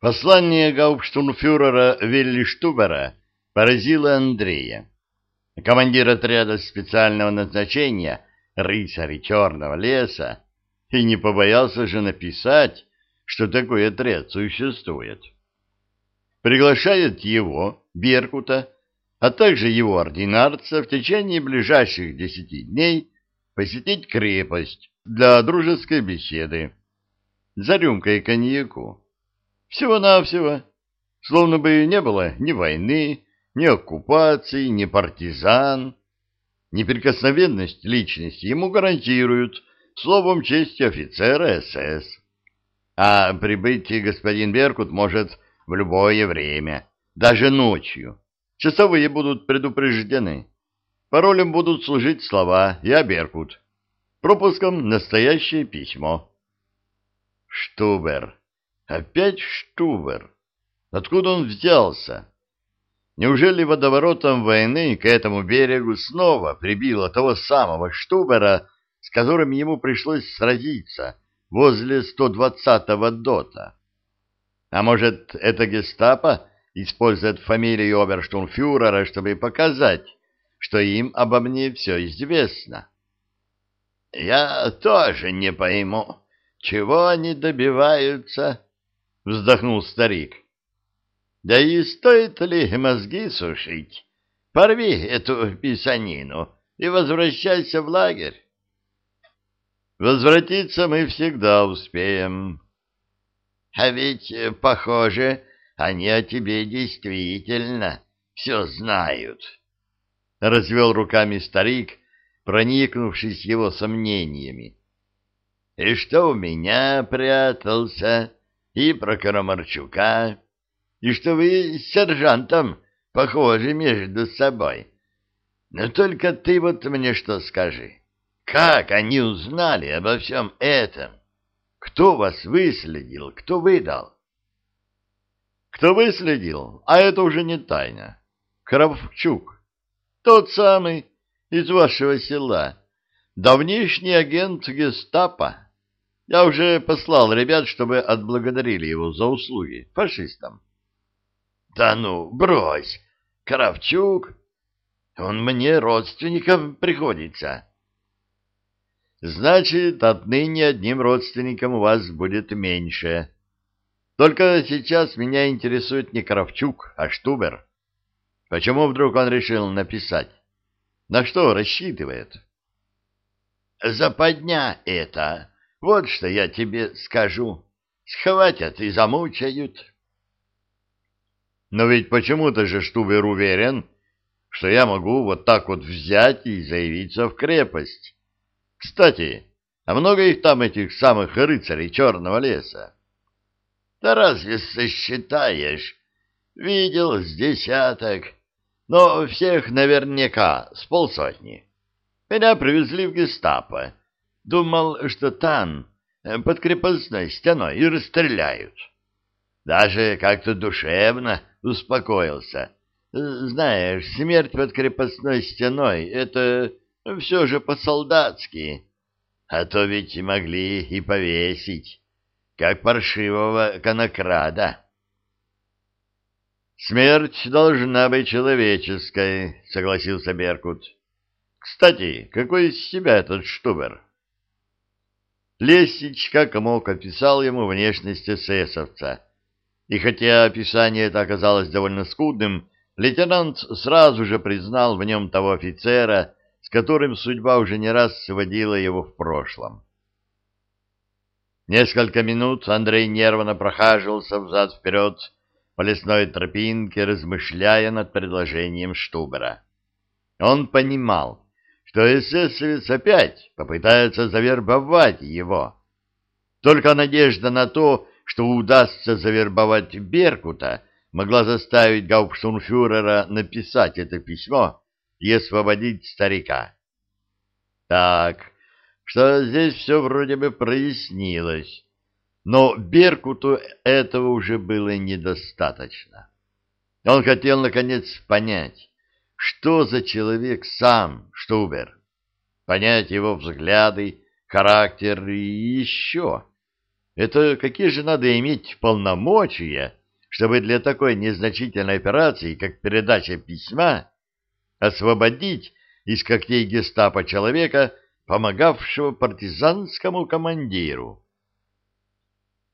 Послание гауптштурмфюрера Вилли Штубера поразило Андрея. Командир отряда специального назначения рыцари Черного леса и не побоялся же написать, что такой отряд существует. Приглашает его, Беркута, а также его ординарца в течение ближайших десяти дней посетить крепость для дружеской беседы за рюмкой коньяку. Всего-навсего, словно бы не было ни войны, ни оккупации, ни партизан. Неприкосновенность личности ему гарантируют словом чести офицера СС. А прибыть господин Беркут может в любое время, даже ночью. Часовые будут предупреждены. Паролем будут служить слова «Я Беркут». Пропуском настоящее письмо. Штубер. Опять Штубер. Откуда он взялся? Неужели водоворотом войны к этому берегу снова прибило того самого Штубера, с которым ему пришлось сразиться возле 120-го дота? А может, это гестапо использует фамилию оберштурмфюрера, чтобы показать, что им обо мне все известно? Я тоже не пойму, чего они добиваются, — вздохнул старик. — Да и стоит ли мозги сушить? Порви эту писанину и возвращайся в лагерь. Возвратиться мы всегда успеем. А ведь, похоже, они о тебе действительно все знают. Развел руками старик, проникнувшись его сомнениями. И что у меня прятался, и про Карамарчука, и что вы с сержантом похожи между собой. Но только ты вот мне что скажи. Как они узнали обо всем этом? Кто вас выследил, кто выдал? Кто выследил? А это уже не тайна. Кравчук. Тот самый из вашего села. Давнишний агент гестапо. Я уже послал ребят, чтобы отблагодарили его за услуги фашистам. Да ну, брось, Кравчук, он мне родственником приходится. Значит, отныне одним родственником у вас будет меньше. Только сейчас меня интересует не Кравчук, а Штубер. Почему вдруг он решил написать? На что рассчитывает? Западня это. Вот что я тебе скажу. Схватят и замучают. Но ведь почему-то же Штубер уверен, что я могу вот так вот взять и заявиться в крепость. Кстати, а много их там, этих самых рыцарей черного леса? Да разве сосчитаешь? Видел с десяток, но всех наверняка с полсотни. Меня привезли в гестапо. Думал, что там, э, под крепостной стеной, и расстреляют. Даже как-то душевно успокоился. Знаешь, смерть под крепостной стеной — это все же по-солдатски. А то ведь могли и повесить, как паршивого конокрада. «Смерть должна быть человеческой», — согласился Беркут. «Кстати, какой из себя этот Штубер?» Лесич как мог описал ему внешность эсэсовца. И хотя описание это оказалось довольно скудным, лейтенант сразу же признал в нем того офицера, с которым судьба уже не раз сводила его в прошлом. Несколько минут Андрей нервно прохаживался взад-вперед по лесной тропинке, размышляя над предложением Штубера. Он понимал, что эсэсовец опять попытается завербовать его. Только надежда на то, что удастся завербовать Беркута, могла заставить гауптштурмфюрера написать это письмо и освободить старика. Так, что здесь все вроде бы прояснилось, но Беркуту этого уже было недостаточно. Он хотел, наконец, понять, что за человек сам Штубер, понять его взгляды, характер и еще. Это какие же надо иметь полномочия, чтобы для такой незначительной операции, как передача письма, освободить из когтей гестапо человека, помогавшего партизанскому командиру?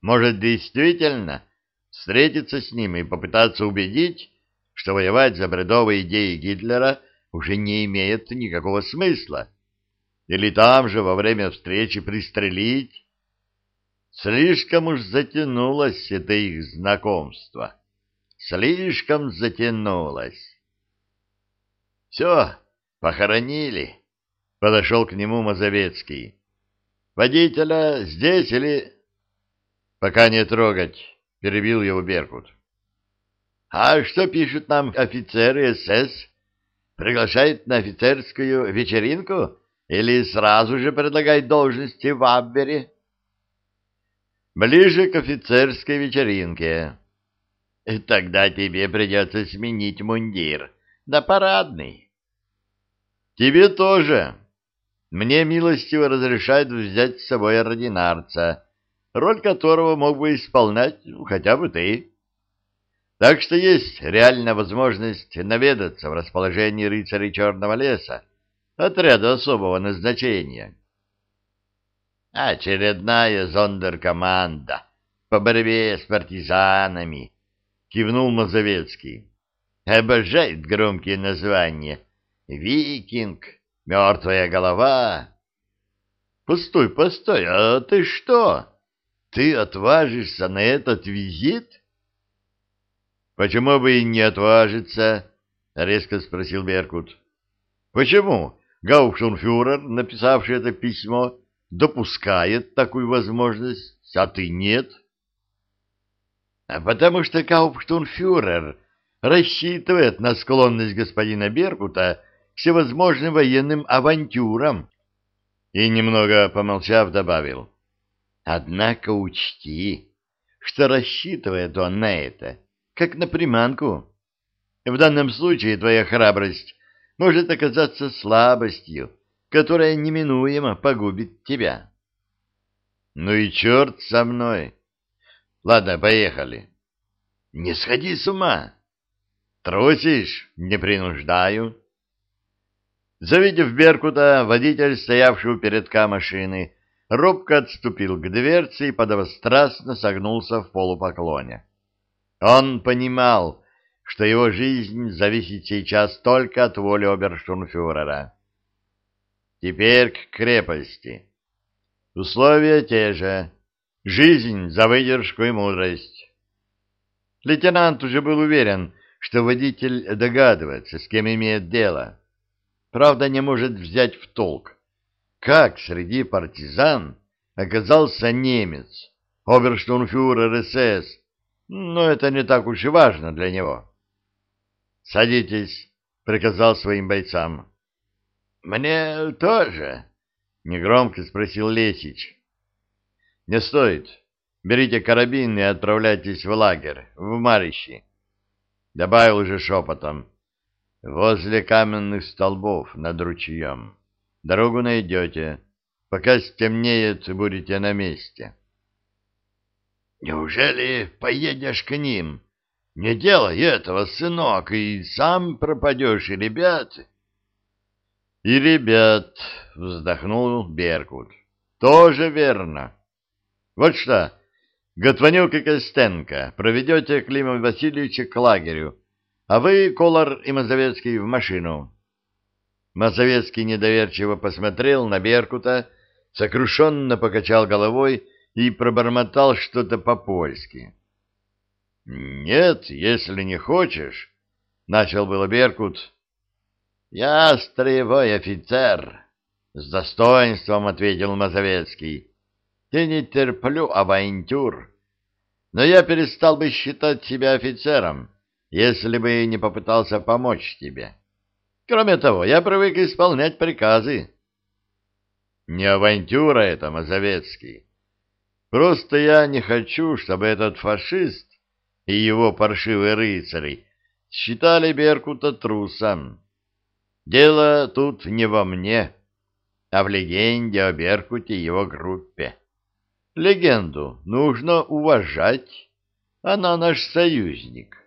Может, действительно встретиться с ним и попытаться убедить, что воевать за бредовые идеи Гитлера уже не имеет никакого смысла? Или там же во время встречи пристрелить? Слишком уж затянулось это их знакомство. Слишком затянулось. Все, похоронили. Подошел к нему Мазовецкий. Водителя здесь или... Пока не трогать, перебил его Беркут. А что пишут нам офицеры СС? Приглашают на офицерскую вечеринку или сразу же предлагают должности в Аббере? Ближе к офицерской вечеринке. Тогда тебе придется сменить мундир на парадный. Тебе тоже. Мне милостиво разрешают взять с собой ординарца, роль которого мог бы исполнять хотя бы ты. Так что есть реальная возможность наведаться в расположении рыцарей Черного леса, отряда особого назначения. Очередная зондеркоманда по борьбе с партизанами, кивнул Мазовецкий. Обожает громкие названия. Викинг, мертвая голова. Постой, постой, а ты что? Ты отважишься на этот визит? Почему бы и не отважиться? резко спросил Беркут. Почему? Гауптштурмфюрер, написавший это письмо, допускает такую возможность, а ты нет? А потому что Кауптштурмфюрер рассчитывает на склонность господина Беркута к всевозможным военным авантюрам. И, немного помолчав, добавил. Однако учти, что рассчитывает он на это, как на приманку. В данном случае твоя храбрость может оказаться слабостью, которая неминуемо погубит тебя. Ну и черт со мной. Ладно, поехали. Не сходи с ума. Трусишь? Не принуждаю. Завидев Беркута, водитель, стоявший у передка машины, робко отступил к дверце и подобострастно согнулся в полупоклоне. Он понимал, что его жизнь зависит сейчас только от воли оберштурмфюрера. Теперь к крепости. Условия те же. Жизнь за выдержку и мудрость. Лейтенант уже был уверен, что водитель догадывается, с кем имеет дело. Правда, не может взять в толк, как среди партизан оказался немец, оберштурмфюрер СС, но это не так уж и важно для него. «Садитесь», — приказал своим бойцам. «Мне тоже?» — негромко спросил Лесич. «Не стоит. Берите карабин и отправляйтесь в лагерь, в Марищи». Добавил уже шепотом. «Возле каменных столбов над ручьем. Дорогу найдете. Пока стемнеет, будете на месте». «Неужели поедешь к ним? Не делай этого, сынок, и сам пропадешь, и ребят...» И ребят, вздохнул Беркут. Тоже верно. Вот что, Готванюк и Костенко, проведете Клима Васильевича к лагерю, а вы, Колор и Мазовецкий, в машину. Мазовецкий недоверчиво посмотрел на Беркута, сокрушенно покачал головой и пробормотал что-то по-польски. — Нет, если не хочешь, — начал было Беркут, «Я строевой офицер», — с достоинством ответил Мазовецкий. «Я не терплю авантюр, но я перестал бы считать себя офицером, если бы не попытался помочь тебе. Кроме того, я привык исполнять приказы». «Не авантюра это, Мазовецкий. Просто я не хочу, чтобы этот фашист и его паршивые рыцари считали Беркута трусом». Дело тут не во мне, а в легенде о Беркуте и его группе. Легенду нужно уважать. Она наш союзник.